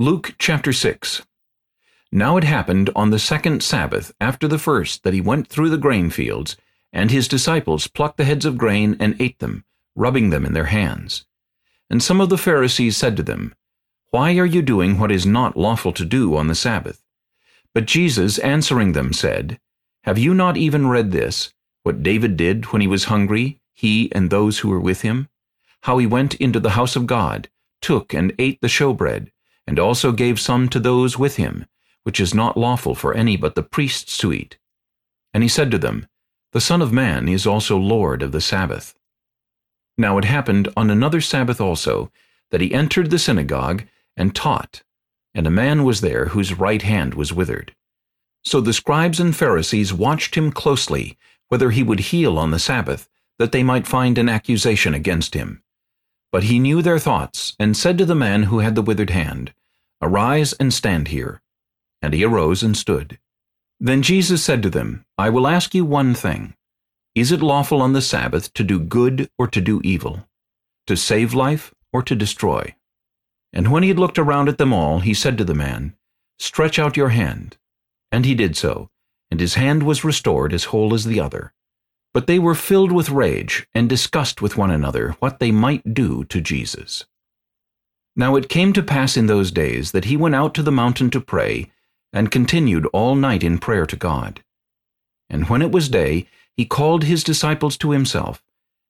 Luke chapter 6 Now it happened on the second Sabbath after the first that he went through the grain fields, and his disciples plucked the heads of grain and ate them, rubbing them in their hands. And some of the Pharisees said to them, Why are you doing what is not lawful to do on the Sabbath? But Jesus answering them said, Have you not even read this, what David did when he was hungry, he and those who were with him? How he went into the house of God, took and ate the showbread, and also gave some to those with him, which is not lawful for any but the priests to eat. And he said to them, The Son of Man is also Lord of the Sabbath. Now it happened on another Sabbath also, that he entered the synagogue and taught, and a man was there whose right hand was withered. So the scribes and Pharisees watched him closely, whether he would heal on the Sabbath, that they might find an accusation against him. But he knew their thoughts, and said to the man who had the withered hand, Arise and stand here. And he arose and stood. Then Jesus said to them, I will ask you one thing. Is it lawful on the Sabbath to do good or to do evil? To save life or to destroy? And when he had looked around at them all, he said to the man, Stretch out your hand. And he did so, and his hand was restored as whole as the other. But they were filled with rage, and discussed with one another what they might do to Jesus. Now it came to pass in those days that he went out to the mountain to pray, and continued all night in prayer to God. And when it was day, he called his disciples to himself,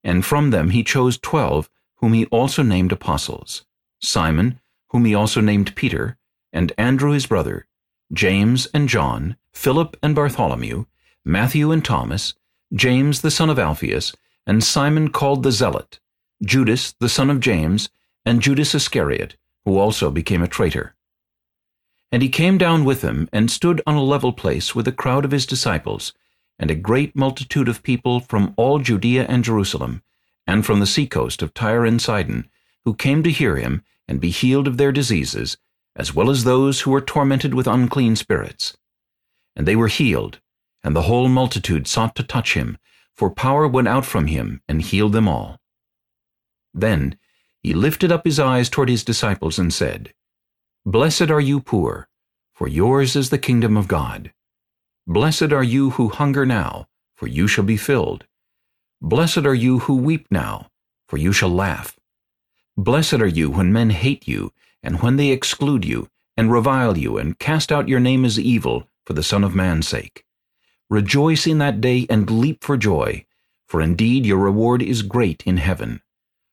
and from them he chose twelve, whom he also named apostles, Simon, whom he also named Peter, and Andrew his brother, James and John, Philip and Bartholomew, Matthew and Thomas, James the son of Alphaeus, and Simon called the Zealot, Judas the son of James, and Judas Iscariot, who also became a traitor. And he came down with them, and stood on a level place with a crowd of his disciples, and a great multitude of people from all Judea and Jerusalem, and from the seacoast of Tyre and Sidon, who came to hear him, and be healed of their diseases, as well as those who were tormented with unclean spirits. And they were healed, and the whole multitude sought to touch him, for power went out from him and healed them all. Then he lifted up his eyes toward his disciples and said, Blessed are you poor, for yours is the kingdom of God. Blessed are you who hunger now, for you shall be filled. Blessed are you who weep now, for you shall laugh. Blessed are you when men hate you, and when they exclude you, and revile you, and cast out your name as evil for the Son of Man's sake. Rejoice in that day and leap for joy, for indeed your reward is great in heaven.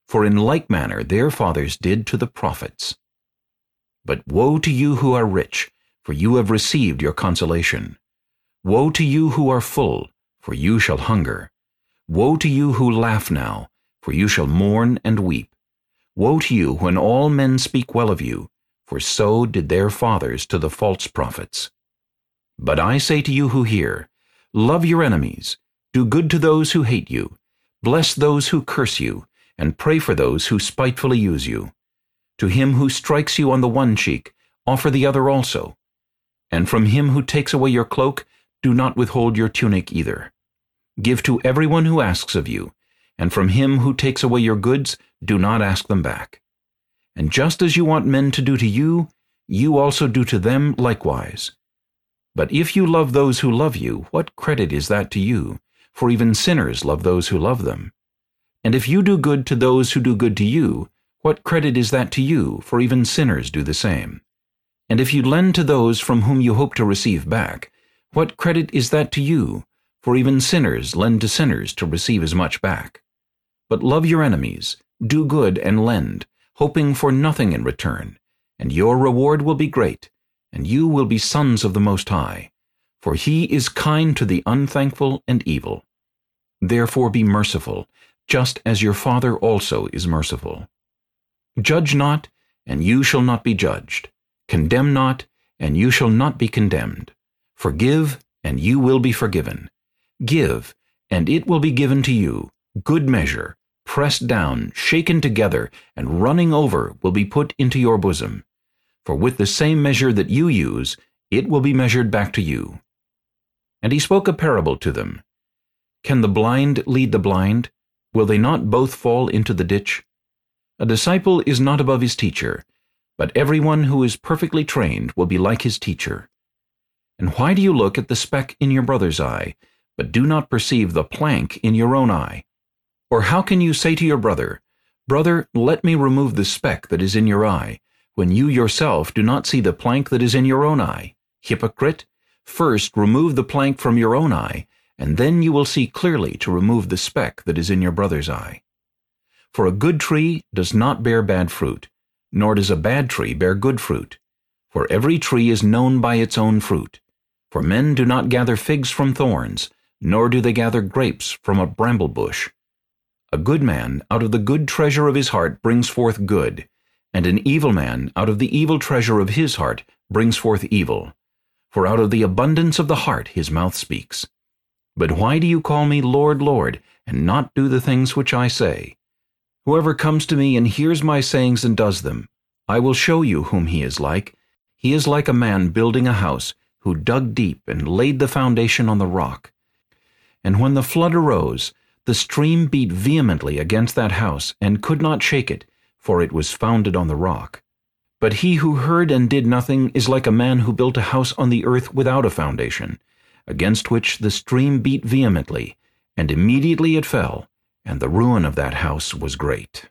For in like manner their fathers did to the prophets. But woe to you who are rich, for you have received your consolation. Woe to you who are full, for you shall hunger. Woe to you who laugh now, for you shall mourn and weep. Woe to you when all men speak well of you, for so did their fathers to the false prophets. But I say to you who hear, Love your enemies, do good to those who hate you, bless those who curse you, and pray for those who spitefully use you. To him who strikes you on the one cheek, offer the other also. And from him who takes away your cloak, do not withhold your tunic either. Give to everyone who asks of you, and from him who takes away your goods, do not ask them back. And just as you want men to do to you, you also do to them likewise. But if you love those who love you, what credit is that to you? For even sinners love those who love them. And if you do good to those who do good to you, what credit is that to you? For even sinners do the same. And if you lend to those from whom you hope to receive back, what credit is that to you? For even sinners lend to sinners to receive as much back. But love your enemies, do good and lend, hoping for nothing in return, and your reward will be great, and you will be sons of the Most High, for he is kind to the unthankful and evil. Therefore be merciful, just as your Father also is merciful. Judge not, and you shall not be judged. Condemn not, and you shall not be condemned. Forgive, and you will be forgiven. Give, and it will be given to you. Good measure, pressed down, shaken together, and running over will be put into your bosom. For with the same measure that you use, it will be measured back to you. And he spoke a parable to them. Can the blind lead the blind? Will they not both fall into the ditch? A disciple is not above his teacher, but everyone who is perfectly trained will be like his teacher. And why do you look at the speck in your brother's eye, but do not perceive the plank in your own eye? Or how can you say to your brother, Brother, let me remove the speck that is in your eye, when you yourself do not see the plank that is in your own eye? Hypocrite, first remove the plank from your own eye, and then you will see clearly to remove the speck that is in your brother's eye. For a good tree does not bear bad fruit, nor does a bad tree bear good fruit. For every tree is known by its own fruit. For men do not gather figs from thorns, nor do they gather grapes from a bramble bush. A good man out of the good treasure of his heart brings forth good, and an evil man out of the evil treasure of his heart brings forth evil. For out of the abundance of the heart his mouth speaks. But why do you call me Lord, Lord, and not do the things which I say? Whoever comes to me and hears my sayings and does them, I will show you whom he is like. He is like a man building a house, who dug deep and laid the foundation on the rock. And when the flood arose, the stream beat vehemently against that house, and could not shake it, for it was founded on the rock. But he who heard and did nothing is like a man who built a house on the earth without a foundation, against which the stream beat vehemently, and immediately it fell, and the ruin of that house was great.